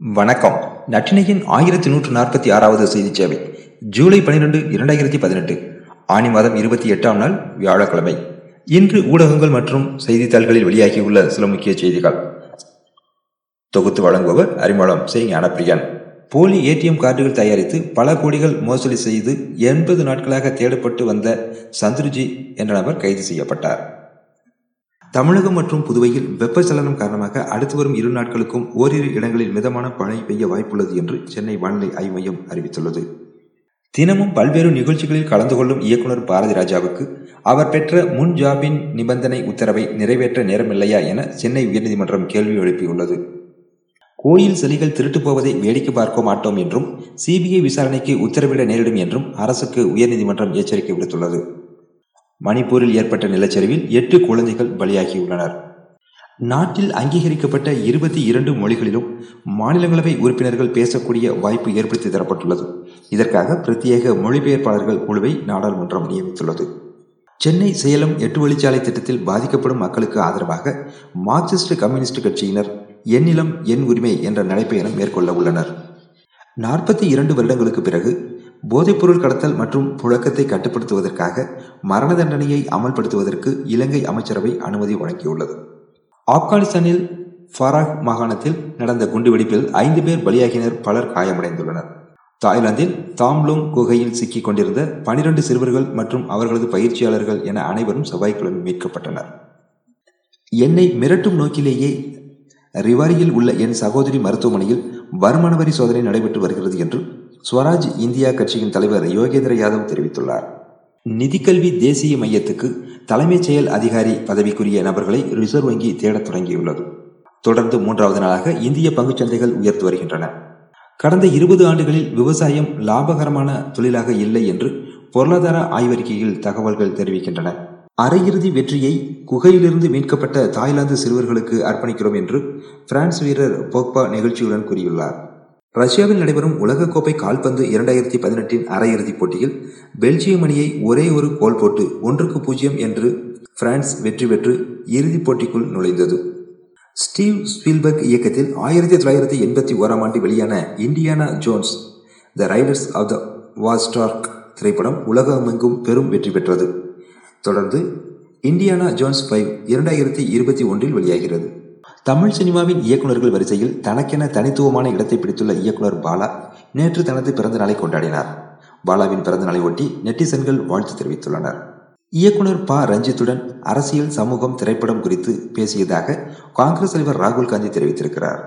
வணக்கம். நட்டினையின் ஆயிரத்தி நூற்று நாற்பத்தி ஆறாவது செய்தி சேவை ஜூலை பனிரெண்டு இரண்டாயிரத்தி பதினெட்டு. ஆணி மாதம் இருபத்தி எட்டாம் நாள் வியாழக்கிழமை. இன்று ஊடகங்கள் மற்றும் செய்தித்தாள்களில் வெளியாகியுள்ள சில முக்கிய செய்திகள். தொகுத்து வழங்குபவர் அறிமுகம் சே. ஞானப்பிரியன். போலி ஏடிஎம் கார்டுகள் தயாரித்து பல கோடிகள் மோசடி செய்து எண்பது நாட்களாக தேடப்பட்டு வந்த சந்துருஜி என்ற நபர் கைது செய்யப்பட்டார். தமிழகம் மற்றும் புதுவையில் வெப்பச்சலனம் காரணமாக அடுத்து வரும் இரு நாட்களுக்கும் ஓரிரு இடங்களில் மிதமான மழை பெய்ய வாய்ப்புள்ளது என்று சென்னை வானிலை ஆய்வு மையம் அறிவித்துள்ளது. தினமும் பல்வேறு நிகழ்ச்சிகளில் கலந்து கொள்ளும் இயக்குநர் பாரதி ராஜாவுக்கு அவர் பெற்ற முன் ஜாபின் நிபந்தனை உத்தரவை நிறைவேற்ற நேரமில்லையா என சென்னை உயர்நீதிமன்றம் கேள்வி எழுப்பியுள்ளது. கோயில் சிலைகள் திருட்டு போவதை வேடிக்கை பார்க்க மாட்டோம் என்றும் சிபிஐ விசாரணைக்கு உத்தரவிட நேரிடும் என்றும் அரசுக்கு உயர்நீதிமன்றம் எச்சரிக்கை விடுத்துள்ளது. மணிப்பூரில் ஏற்பட்ட நிலச்சரிவில் எட்டு குழந்தைகள் பலியாகியுள்ளனர் நாட்டில் அங்கீகரிக்கப்பட்ட இருபத்தி இரண்டு மொழிகளிலும் மாநிலங்களவை உறுப்பினர்கள் பேசக்கூடிய வாய்ப்பு ஏற்படுத்தி தரப்பட்டுள்ளது. இதற்காக பிரத்யேக மொழிபெயர்ப்பாளர்கள் குழுவை நாடாளுமன்றம் நியமித்துள்ளது. சென்னை சேலம் எட்டு வழிச்சாலை திட்டத்தில் பாதிக்கப்படும் மக்களுக்கு ஆதரவாக மார்க்சிஸ்ட் கம்யூனிஸ்ட் கட்சியினர் எண்ணிலம் என் உரிமை என்ற நடைப்பயணம் மேற்கொள்ள உள்ளனர். நாற்பத்தி இரண்டு வருடங்களுக்கு பிறகு போதைப்பொருள் கடத்தல் மற்றும் புழக்கத்தை கட்டுப்படுத்துவதற்காக மரண தண்டனையை அமல்படுத்துவதற்கு இலங்கை அமைச்சரவை அனுமதி வழங்கியுள்ளது. ஆப்கானிஸ்தானில் ஃபராக் மாகாணத்தில் நடந்த குண்டுவெடிப்பில் ஐந்து பேர் பலியாகினர் பலர் காயமடைந்துள்ளனர். தாய்லாந்தில் தாம்லோங் குகையில் சிக்கிக் கொண்டிருந்த பனிரெண்டு சிறுவர்கள் மற்றும் அவர்களது பயிற்சியாளர்கள் என அனைவரும் செவ்வாய்க்கிழமை மீட்கப்பட்டனர். என்னை மிரட்டும் நோக்கிலேயே ரிவாரியில் உள்ள என் சகோதரி மருத்துவமனையில் வருமான வரி சோதனை நடைபெற்று வருகிறது என்று ஸ்வராஜ் இந்தியா கட்சியின் தலைவர் யோகேந்திர யாதவ் தெரிவித்துள்ளார். நிதிக்கல்வி தேசிய மையத்துக்கு தலைமைச் செயல் அதிகாரி பதவிக்குரிய நபர்களை ரிசர்வ் வங்கி தேடத் தொடங்கியுள்ளது. தொடர்ந்து மூன்றாவது நாளாக இந்திய பங்குச்சந்தைகள் உயர்த்து வருகின்றன. கடந்த இருபது ஆண்டுகளில் விவசாயம் லாபகரமான தொழிலாக இல்லை என்று பொருளாதார ஆய்வறிக்கையில் தகவல்கள் தெரிவிக்கின்றன. அரையிறுதி வெற்றியை குகையிலிருந்து மீட்கப்பட்ட தாய்லாந்து சிறுவர்களுக்கு அர்ப்பணிக்கிறோம் என்று பிரான்ஸ் வீரர் போக்பா நிகழ்ச்சியுடன் கூறியுள்ளார். ரஷ்யாவில் நடைபெறும் உலகக்கோப்பை கால்பந்து இரண்டாயிரத்தி பதினெட்டின் அரையிறுதிப் போட்டியில் பெல்ஜியம் அணியை ஒரே ஒரு கோல் போட்டு ஒன்றுக்கு பூஜ்ஜியம் என்று பிரான்ஸ் வெற்றி பெற்று இறுதிப் போட்டிக்குள் நுழைந்தது. ஸ்டீவ் ஸ்பீல்பர்க் இயக்கத்தில் ஆயிரத்தி தொள்ளாயிரத்தி எண்பத்தி ஓராம் ஆண்டு வெளியான Indiana Jones the Raiders of the Lost Ark திரைப்படம் உலகமெங்கும் பெரும் வெற்றி பெற்றது. தொடர்ந்து இண்டியானா ஜோன்ஸ் ஃபைவ் இரண்டாயிரத்தி இருபத்தி ஒன்றில் வெளியாகிறது. தமிழ் சினிமாவின் இயக்குநர்கள் வரிசையில் தனக்கென தனித்துவமான இடத்தை பிடித்துள்ள இயக்குனர் பாலா நேற்று தனது பிறந்த நாளை கொண்டாடினார். பாலாவின் பிறந்த நாளை ஒட்டி நெட்டிசன்கள் வாழ்த்து தெரிவித்துள்ளனர். இயக்குனர் ப. ரஞ்சித்துடன் அரசியல் சமூகம் திரைப்படம் குறித்து பேசியதாக காங்கிரஸ் தலைவர் ராகுல் காந்தி தெரிவித்திருக்கிறார்.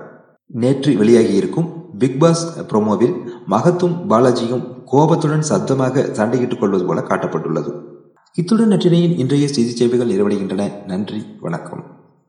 நேற்று வெளியாகியிருக்கும் பிக்பாஸ் ப்ரோமோவில் மகத்தும் பாலாஜியும் கோபத்துடன் சத்தமாக சண்டையிட்டுக் கொள்வது போல காட்டப்பட்டுள்ளது. இத்துடன் நற்றினையின் இன்றைய செய்தி சேவைகள் நிறைவடைகின்றன. நன்றி வணக்கம்.